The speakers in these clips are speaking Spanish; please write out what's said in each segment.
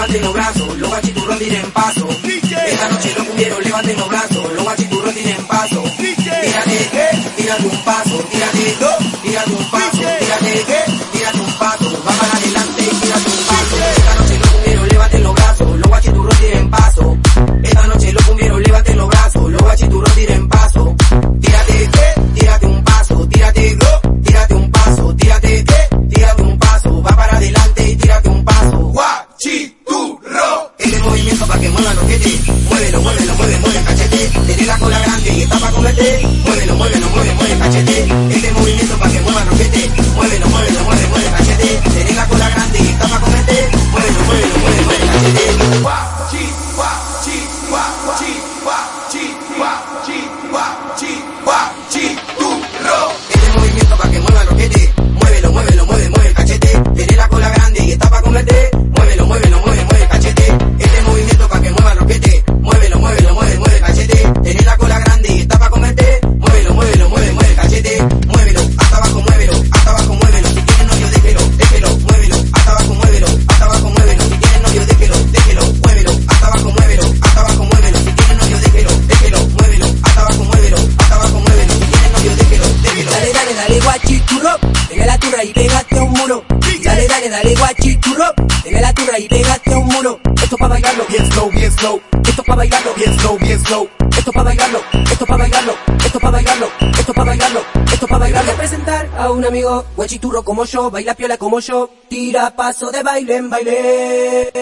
levanten los brazos, los guachiturros tiren paso. Esta noche los cumbieros levanten los brazos, los guachiturros tiren paso. Tírate, eh, tírate un paso, tírate, dos, tírate un paso, tírate, eh, tírate muévelo, muévelo, mueve, mueve cachete. Tiene la cola grande y está pa' comerte, muévelo, muévelo, mueve, mueve cachete. Este movimiento pa' que muevan los jetes, muévelo, muévelo, mueve, mueve cachete. Tiene la cola grande y está pa' comerte, muévelo, muévelo, mueve, mueve cachete. Guachi, guachi, guachi, guachi, guachi, guachi, guachiturro. Dale, dale, guachiturro. Pega la turra y pégate a un muro. Esto pa' bailarlo, bien slow, bien slow. Esto pa' bailarlo, bien slow, bien slow. Esto pa' bailarlo, esto pa' bailarlo, esto pa' bailarlo, esto pa' bailarlo, esto pa' bailarlo. Presentar a un amigo, guachiturro como yo, baila piola como yo, tira paso de baile en baile.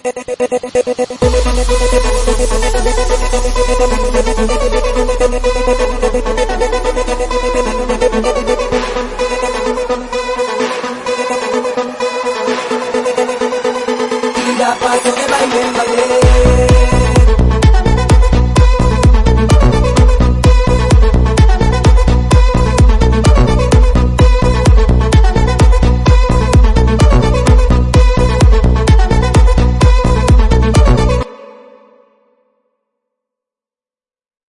Paso